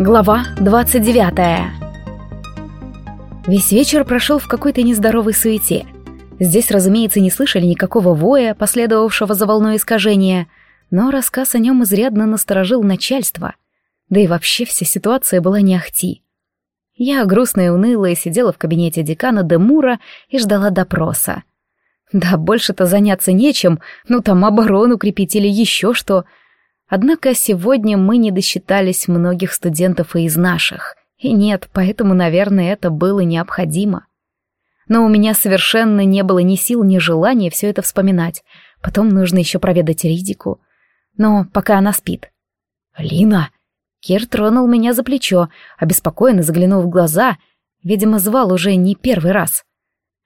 Глава 29 Весь вечер прошел в какой-то нездоровой суете. Здесь, разумеется, не слышали никакого воя, последовавшего за волной искажения, но рассказ о нем изрядно насторожил начальство. Да и вообще вся ситуация была не ахти. Я, грустная и унылая, сидела в кабинете декана Демура и ждала допроса. Да, больше-то заняться нечем, ну там оборону крепить или еще что — Однако сегодня мы не досчитались многих студентов и из наших. И нет, поэтому, наверное, это было необходимо. Но у меня совершенно не было ни сил, ни желания все это вспоминать. Потом нужно еще проведать Ридику. Но пока она спит. «Лина!» Кир тронул меня за плечо, обеспокоенно заглянул в глаза. Видимо, звал уже не первый раз.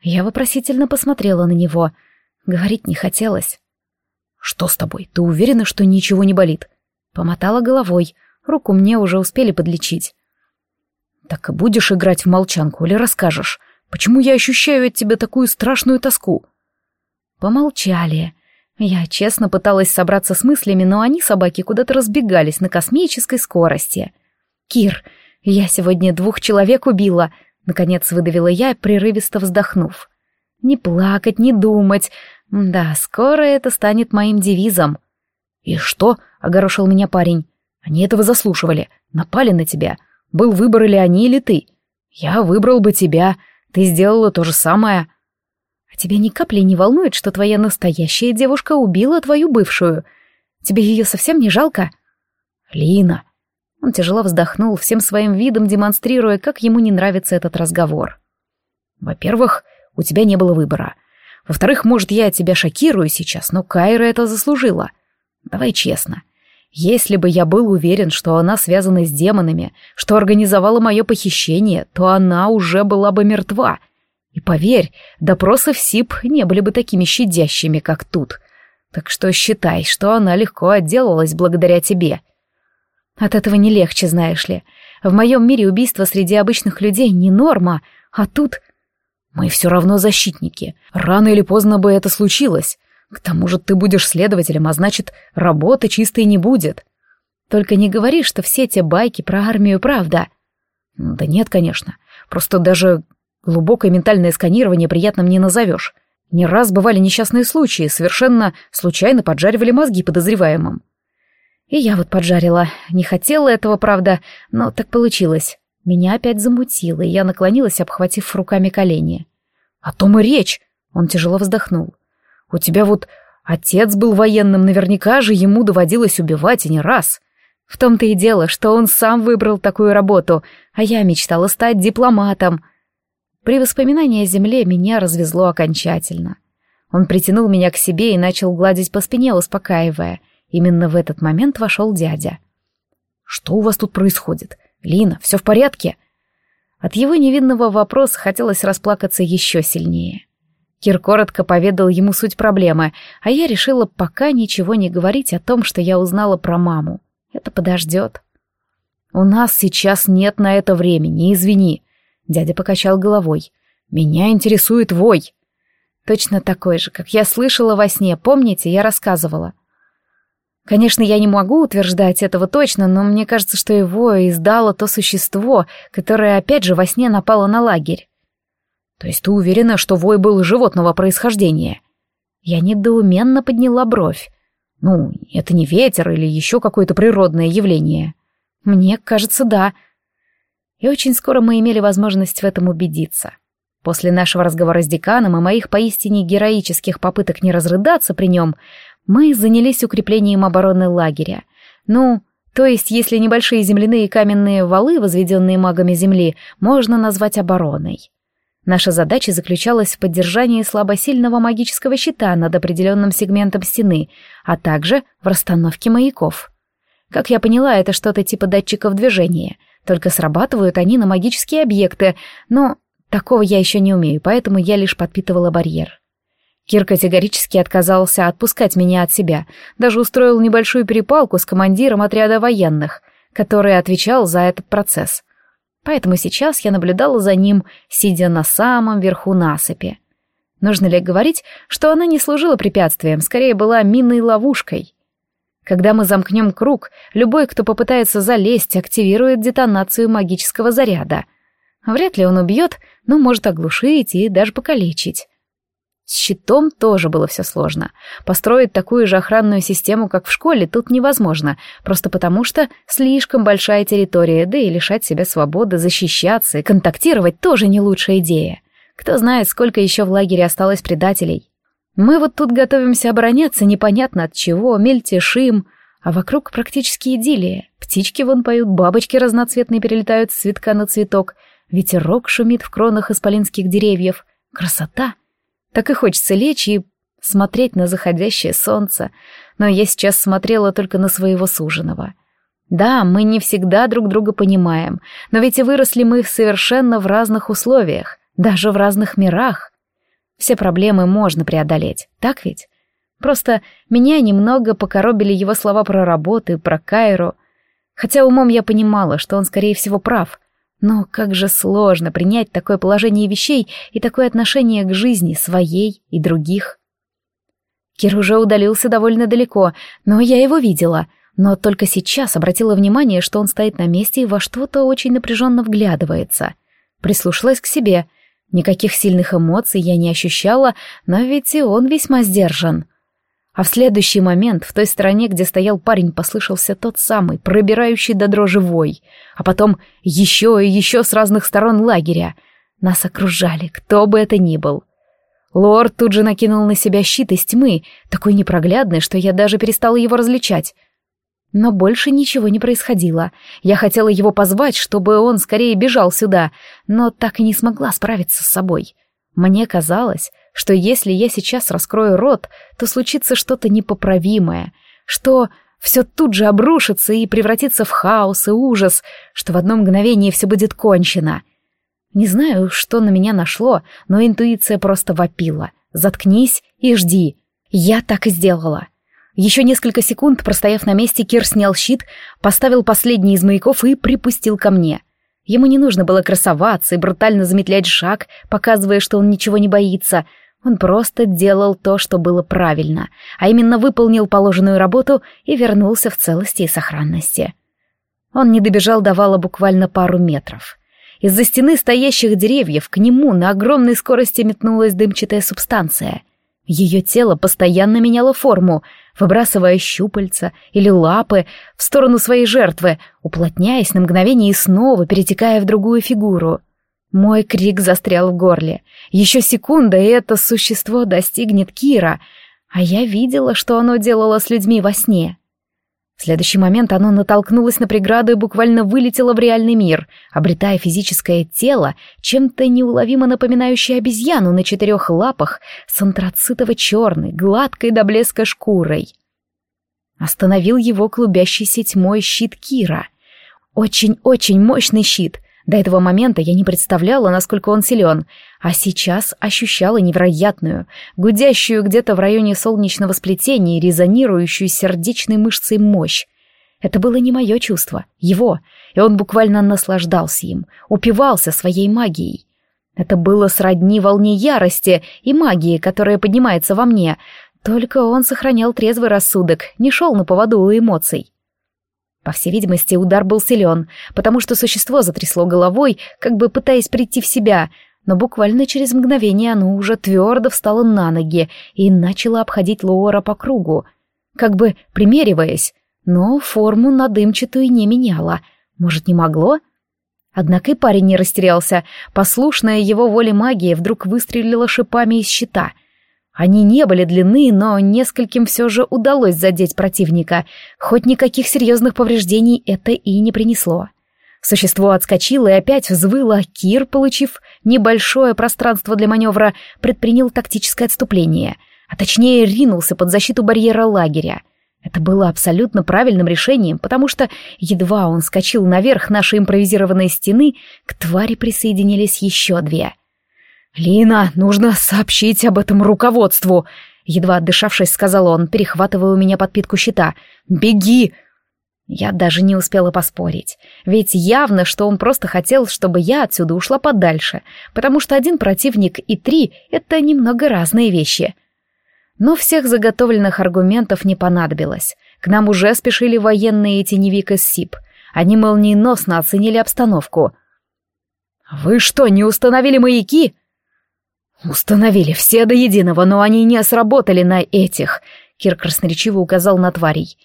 Я вопросительно посмотрела на него. Говорить не хотелось. «Что с тобой? Ты уверена, что ничего не болит?» Помотала головой. Руку мне уже успели подлечить. «Так и будешь играть в молчанку или расскажешь? Почему я ощущаю от тебя такую страшную тоску?» Помолчали. Я честно пыталась собраться с мыслями, но они, собаки, куда-то разбегались на космической скорости. «Кир, я сегодня двух человек убила», — наконец выдавила я, прерывисто вздохнув. «Не плакать, не думать. Да, скоро это станет моим девизом. И что? огорошил меня парень. Они этого заслуживали. Напали на тебя. Был выбор или они, или ты. Я выбрал бы тебя. Ты сделала то же самое. А тебя ни капли не волнует, что твоя настоящая девушка убила твою бывшую? Тебе ее совсем не жалко? Лина. Он тяжело вздохнул, всем своим видом демонстрируя, как ему не нравится этот разговор. Во-первых, у тебя не было выбора. Во-вторых, может, я тебя шокирую сейчас, но Кайра это заслужила. Давай честно. Если бы я был уверен, что она связана с демонами, что организовала мое похищение, то она уже была бы мертва. И поверь, допросы в СИП не были бы такими щадящими, как тут. Так что считай, что она легко отделалась благодаря тебе. От этого не легче, знаешь ли. В моем мире убийство среди обычных людей не норма, а тут мы все равно защитники. Рано или поздно бы это случилось. К тому же ты будешь следователем, а значит, работы чистой не будет. Только не говори, что все те байки про армию правда. Да нет, конечно. Просто даже глубокое ментальное сканирование приятным не назовешь. Не раз бывали несчастные случаи, совершенно случайно поджаривали мозги подозреваемым. И я вот поджарила. Не хотела этого, правда, но так получилось. Меня опять замутило, и я наклонилась, обхватив руками колени. «О том и речь!» — он тяжело вздохнул. «У тебя вот отец был военным, наверняка же ему доводилось убивать и не раз. В том-то и дело, что он сам выбрал такую работу, а я мечтала стать дипломатом». При воспоминании о земле меня развезло окончательно. Он притянул меня к себе и начал гладить по спине, успокаивая. Именно в этот момент вошел дядя. «Что у вас тут происходит?» «Лина, все в порядке?» От его невинного вопроса хотелось расплакаться еще сильнее. Кир коротко поведал ему суть проблемы, а я решила пока ничего не говорить о том, что я узнала про маму. Это подождет. «У нас сейчас нет на это времени, извини», — дядя покачал головой. «Меня интересует вой». Точно такой же, как я слышала во сне, помните, я рассказывала. Конечно, я не могу утверждать этого точно, но мне кажется, что его издало то существо, которое опять же во сне напало на лагерь. То есть ты уверена, что вой был животного происхождения? Я недоуменно подняла бровь. Ну, это не ветер или еще какое-то природное явление. Мне кажется, да. И очень скоро мы имели возможность в этом убедиться. После нашего разговора с деканом и моих поистине героических попыток не разрыдаться при нем, мы занялись укреплением обороны лагеря. Ну, то есть, если небольшие земляные каменные валы, возведенные магами земли, можно назвать обороной. Наша задача заключалась в поддержании слабосильного магического щита над определенным сегментом стены, а также в расстановке маяков. Как я поняла, это что-то типа датчиков движения, только срабатывают они на магические объекты, но такого я еще не умею, поэтому я лишь подпитывала барьер. Кир категорически отказался отпускать меня от себя, даже устроил небольшую перепалку с командиром отряда военных, который отвечал за этот процесс. Поэтому сейчас я наблюдала за ним, сидя на самом верху насыпи. Нужно ли говорить, что она не служила препятствием, скорее была минной ловушкой? Когда мы замкнем круг, любой, кто попытается залезть, активирует детонацию магического заряда. Вряд ли он убьет, но может оглушить и даже покалечить. С щитом тоже было все сложно. Построить такую же охранную систему, как в школе, тут невозможно, просто потому что слишком большая территория, да и лишать себя свободы защищаться и контактировать тоже не лучшая идея. Кто знает, сколько еще в лагере осталось предателей. Мы вот тут готовимся обороняться непонятно от чего, мельтешим, а вокруг практически идиллия. Птички вон поют, бабочки разноцветные перелетают с цветка на цветок, ветерок шумит в кронах исполинских деревьев. Красота! Так и хочется лечь и смотреть на заходящее солнце, но я сейчас смотрела только на своего суженого. Да, мы не всегда друг друга понимаем, но ведь и выросли мы совершенно в разных условиях, даже в разных мирах. Все проблемы можно преодолеть, так ведь? Просто меня немного покоробили его слова про работу и про Кайру. Хотя умом я понимала, что он, скорее всего, прав. Но как же сложно принять такое положение вещей и такое отношение к жизни своей и других. Кир уже удалился довольно далеко, но я его видела, но только сейчас обратила внимание, что он стоит на месте и во что-то очень напряженно вглядывается. Прислушалась к себе — Никаких сильных эмоций я не ощущала, но ведь и он весьма сдержан. А в следующий момент в той стороне, где стоял парень, послышался тот самый, пробирающий до дрожи вой. А потом еще и еще с разных сторон лагеря. Нас окружали, кто бы это ни был. Лорд тут же накинул на себя щит из тьмы, такой непроглядный, что я даже перестала его различать. Но больше ничего не происходило. Я хотела его позвать, чтобы он скорее бежал сюда, но так и не смогла справиться с собой. Мне казалось, что если я сейчас раскрою рот, то случится что-то непоправимое, что все тут же обрушится и превратится в хаос и ужас, что в одно мгновение все будет кончено. Не знаю, что на меня нашло, но интуиция просто вопила. «Заткнись и жди». Я так и сделала. Еще несколько секунд, простояв на месте, Кир снял щит, поставил последний из маяков и припустил ко мне. Ему не нужно было красоваться и брутально замедлять шаг, показывая, что он ничего не боится. Он просто делал то, что было правильно, а именно выполнил положенную работу и вернулся в целости и сохранности. Он не добежал до вала буквально пару метров. Из-за стены стоящих деревьев к нему на огромной скорости метнулась дымчатая субстанция — ее тело постоянно меняло форму, выбрасывая щупальца или лапы в сторону своей жертвы, уплотняясь на мгновение и снова перетекая в другую фигуру. Мой крик застрял в горле. Еще секунда, и это существо достигнет Кира, а я видела, что оно делало с людьми во сне. В следующий момент оно натолкнулось на преграду и буквально вылетело в реальный мир, обретая физическое тело, чем-то неуловимо напоминающее обезьяну на четырех лапах с антрацитово-черной, гладкой до блеска шкурой. Остановил его клубящийся тьмой щит Кира. Очень-очень мощный щит, до этого момента я не представляла, насколько он силен, а сейчас ощущала невероятную, гудящую где-то в районе солнечного сплетения и резонирующую сердечной мышцей мощь. Это было не мое чувство, его, и он буквально наслаждался им, упивался своей магией. Это было сродни волне ярости и магии, которая поднимается во мне, только он сохранял трезвый рассудок, не шел на поводу у эмоций. По всей видимости, удар был силен, потому что существо затрясло головой, как бы пытаясь прийти в себя, но буквально через мгновение оно уже твердо встало на ноги и начало обходить Лоора по кругу, как бы примериваясь, но форму на дымчатую не меняло. Может, не могло? Однако и парень не растерялся. Послушная его воле магия вдруг выстрелила шипами из щита — они не были длинны, но нескольким все же удалось задеть противника, хоть никаких серьезных повреждений это и не принесло. Существо отскочило и опять взвыло, Кир, получив небольшое пространство для маневра, предпринял тактическое отступление, а точнее ринулся под защиту барьера лагеря. Это было абсолютно правильным решением, потому что едва он скочил наверх нашей импровизированной стены, к твари присоединились еще две — «Лина, нужно сообщить об этом руководству!» Едва отдышавшись, сказал он, перехватывая у меня подпитку щита. «Беги!» Я даже не успела поспорить. Ведь явно, что он просто хотел, чтобы я отсюда ушла подальше, потому что один противник и три — это немного разные вещи. Но всех заготовленных аргументов не понадобилось. К нам уже спешили военные и теневик из СИП. Они молниеносно оценили обстановку. «Вы что, не установили маяки?» «Установили все до единого, но они не сработали на этих», — Кир красноречиво указал на тварей.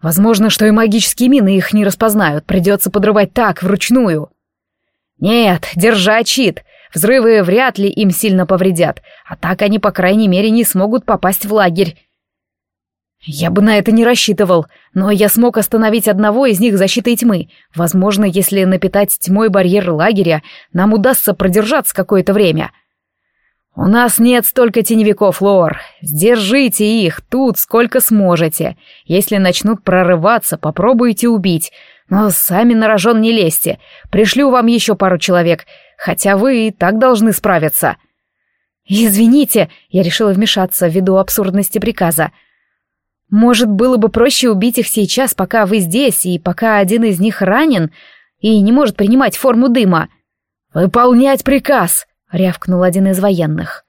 «Возможно, что и магические мины их не распознают, придется подрывать так, вручную». «Нет, держать щит. Взрывы вряд ли им сильно повредят, а так они, по крайней мере, не смогут попасть в лагерь. Я бы на это не рассчитывал, но я смог остановить одного из них защитой тьмы. Возможно, если напитать тьмой барьер лагеря, нам удастся продержаться какое-то время. У нас нет столько теневиков, Лор. Сдержите их тут сколько сможете. Если начнут прорываться, попробуйте убить. Но сами на рожон не лезьте. Пришлю вам еще пару человек хотя вы и так должны справиться». «Извините», — я решила вмешаться ввиду абсурдности приказа. «Может, было бы проще убить их сейчас, пока вы здесь, и пока один из них ранен и не может принимать форму дыма?» «Выполнять приказ!» — рявкнул один из военных.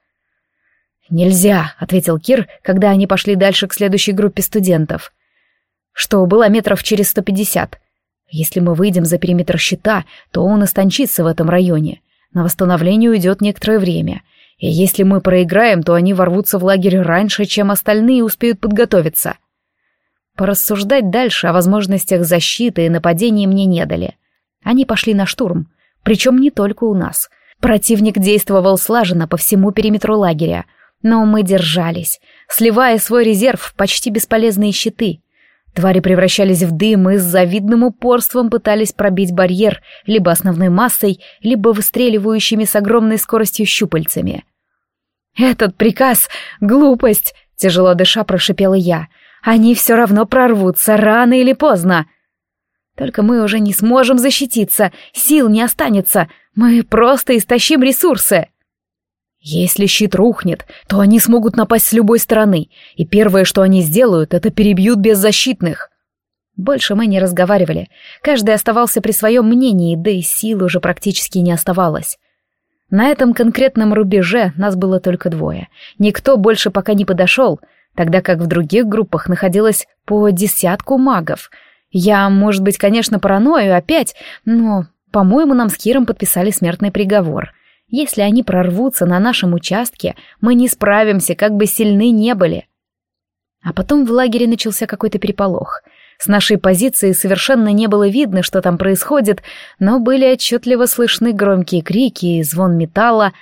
«Нельзя», — ответил Кир, когда они пошли дальше к следующей группе студентов. Что было метров через сто пятьдесят. Если мы выйдем за периметр щита, то он истончится в этом районе. На восстановление уйдет некоторое время. И если мы проиграем, то они ворвутся в лагерь раньше, чем остальные успеют подготовиться. Порассуждать дальше о возможностях защиты и нападения мне не дали. Они пошли на штурм, причем не только у нас. Противник действовал слаженно по всему периметру лагеря, но мы держались, сливая свой резерв в почти бесполезные щиты — Твари превращались в дым и с завидным упорством пытались пробить барьер либо основной массой, либо выстреливающими с огромной скоростью щупальцами. «Этот приказ — глупость!» — тяжело дыша прошипела я. «Они все равно прорвутся, рано или поздно!» «Только мы уже не сможем защититься, сил не останется, мы просто истощим ресурсы!» Если щит рухнет, то они смогут напасть с любой стороны, и первое, что они сделают, это перебьют беззащитных. Больше мы не разговаривали. Каждый оставался при своем мнении, да и сил уже практически не оставалось. На этом конкретном рубеже нас было только двое. Никто больше пока не подошел, тогда как в других группах находилось по десятку магов. Я, может быть, конечно, параною опять, но, по-моему, нам с Киром подписали смертный приговор. Если они прорвутся на нашем участке, мы не справимся, как бы сильны не были. А потом в лагере начался какой-то переполох. С нашей позиции совершенно не было видно, что там происходит, но были отчетливо слышны громкие крики и звон металла.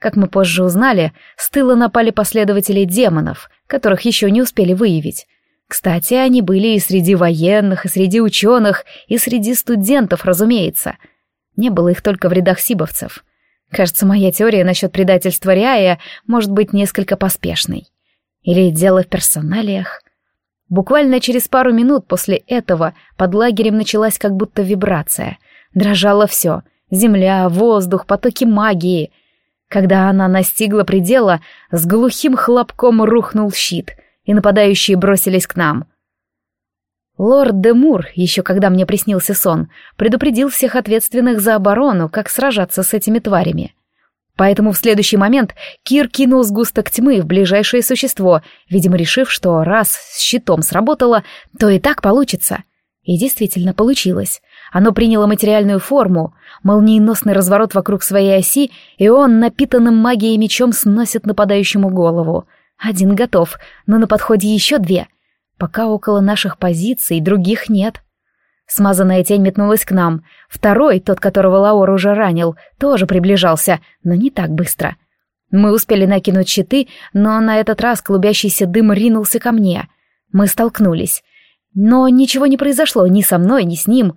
Как мы позже узнали, с тыла напали последователи демонов, которых еще не успели выявить. Кстати, они были и среди военных, и среди ученых, и среди студентов, разумеется. Не было их только в рядах сибовцев. Кажется, моя теория насчет предательства Риая может быть несколько поспешной. Или дело в персоналиях. Буквально через пару минут после этого под лагерем началась как будто вибрация. Дрожало все — земля, воздух, потоки магии. Когда она настигла предела, с глухим хлопком рухнул щит, и нападающие бросились к нам. Лорд де Мур, еще когда мне приснился сон, предупредил всех ответственных за оборону, как сражаться с этими тварями. Поэтому в следующий момент Кир кинул сгусток тьмы в ближайшее существо, видимо, решив, что раз с щитом сработало, то и так получится. И действительно получилось. Оно приняло материальную форму, молниеносный разворот вокруг своей оси, и он напитанным магией мечом сносит нападающему голову. Один готов, но на подходе еще две — Пока около наших позиций других нет. Смазанная тень метнулась к нам. Второй, тот, которого Лаор уже ранил, тоже приближался, но не так быстро. Мы успели накинуть щиты, но на этот раз клубящийся дым ринулся ко мне. Мы столкнулись. Но ничего не произошло ни со мной, ни с ним.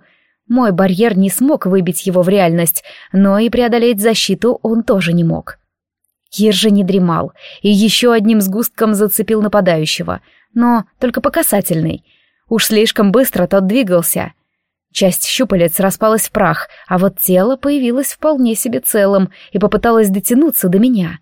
Мой барьер не смог выбить его в реальность, но и преодолеть защиту он тоже не мог. Кир же не дремал и еще одним сгустком зацепил нападающего — но только по касательной. Уж слишком быстро тот двигался. Часть щупалец распалась в прах, а вот тело появилось вполне себе целым и попыталось дотянуться до меня.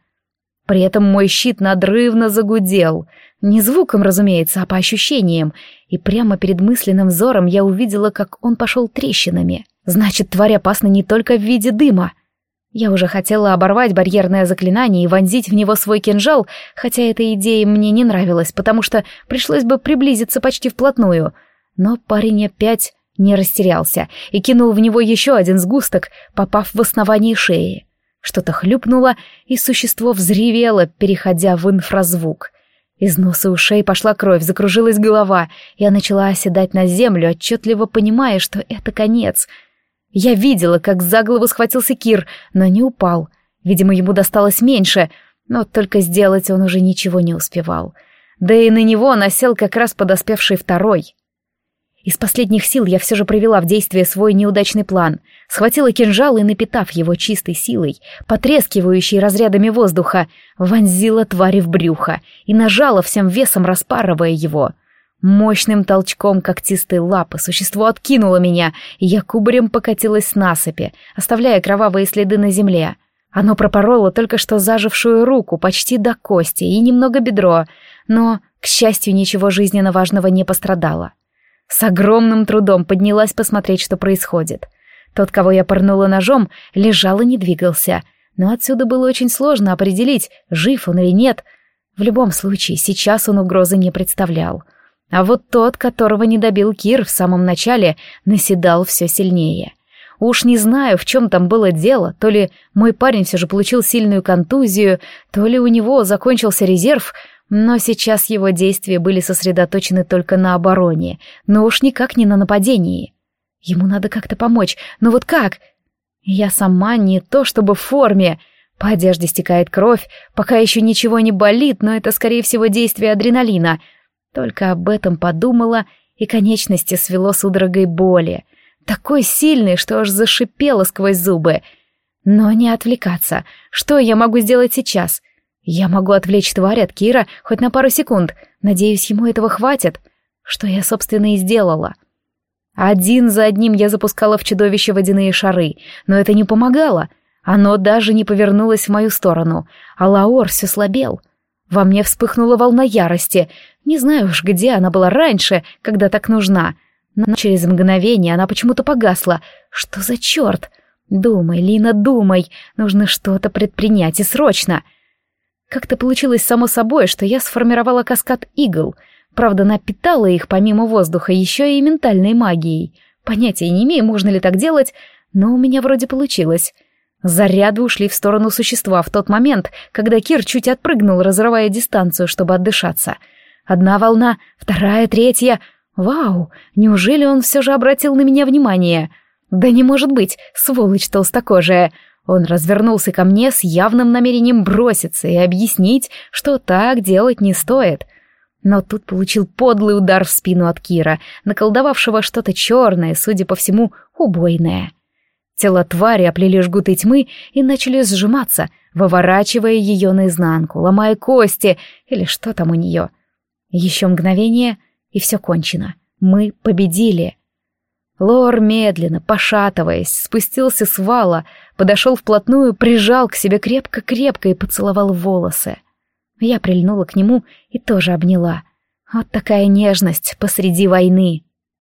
При этом мой щит надрывно загудел. Не звуком, разумеется, а по ощущениям. И прямо перед мысленным взором я увидела, как он пошел трещинами. Значит, тварь опасна не только в виде дыма. Я уже хотела оборвать барьерное заклинание и вонзить в него свой кинжал, хотя эта идея мне не нравилась, потому что пришлось бы приблизиться почти вплотную. Но парень опять не растерялся и кинул в него еще один сгусток, попав в основание шеи. Что-то хлюпнуло, и существо взревело, переходя в инфразвук. Из носа ушей пошла кровь, закружилась голова, и я начала оседать на землю, отчетливо понимая, что это конец — я видела, как за голову схватился Кир, но не упал. Видимо, ему досталось меньше, но только сделать он уже ничего не успевал. Да и на него насел как раз подоспевший второй. Из последних сил я все же привела в действие свой неудачный план. Схватила кинжал и, напитав его чистой силой, потрескивающей разрядами воздуха, вонзила твари в брюхо и нажала всем весом, распарывая его — Мощным толчком когтистой лапы существо откинуло меня, и я кубарем покатилась с насыпи, оставляя кровавые следы на земле. Оно пропороло только что зажившую руку почти до кости и немного бедро, но, к счастью, ничего жизненно важного не пострадало. С огромным трудом поднялась посмотреть, что происходит. Тот, кого я порнула ножом, лежал и не двигался, но отсюда было очень сложно определить, жив он или нет. В любом случае, сейчас он угрозы не представлял. А вот тот, которого не добил Кир в самом начале, наседал все сильнее. Уж не знаю, в чем там было дело, то ли мой парень все же получил сильную контузию, то ли у него закончился резерв, но сейчас его действия были сосредоточены только на обороне, но уж никак не на нападении. Ему надо как-то помочь, но вот как? Я сама не то чтобы в форме, по одежде стекает кровь, пока еще ничего не болит, но это, скорее всего, действие адреналина — только об этом подумала, и конечности свело судорогой боли. Такой сильный, что аж зашипела сквозь зубы. Но не отвлекаться. Что я могу сделать сейчас? Я могу отвлечь тварь от Кира хоть на пару секунд. Надеюсь, ему этого хватит. Что я, собственно, и сделала. Один за одним я запускала в чудовище водяные шары, но это не помогало. Оно даже не повернулось в мою сторону, а Лаор все слабел — во мне вспыхнула волна ярости. Не знаю уж, где она была раньше, когда так нужна. Но через мгновение она почему-то погасла. Что за черт? Думай, Лина, думай. Нужно что-то предпринять и срочно. Как-то получилось само собой, что я сформировала каскад игл. Правда, напитала их помимо воздуха еще и ментальной магией. Понятия не имею, можно ли так делать, но у меня вроде получилось. Заряды ушли в сторону существа в тот момент, когда Кир чуть отпрыгнул, разрывая дистанцию, чтобы отдышаться. Одна волна, вторая, третья. Вау, неужели он все же обратил на меня внимание? Да не может быть, сволочь толстокожая. Он развернулся ко мне с явным намерением броситься и объяснить, что так делать не стоит. Но тут получил подлый удар в спину от Кира, наколдовавшего что-то черное, судя по всему, убойное. Тело твари оплели жгуты тьмы и начали сжиматься, выворачивая ее наизнанку, ломая кости или что там у нее. Еще мгновение, и все кончено. Мы победили. Лор медленно, пошатываясь, спустился с вала, подошел вплотную, прижал к себе крепко-крепко и поцеловал волосы. Я прильнула к нему и тоже обняла. Вот такая нежность посреди войны.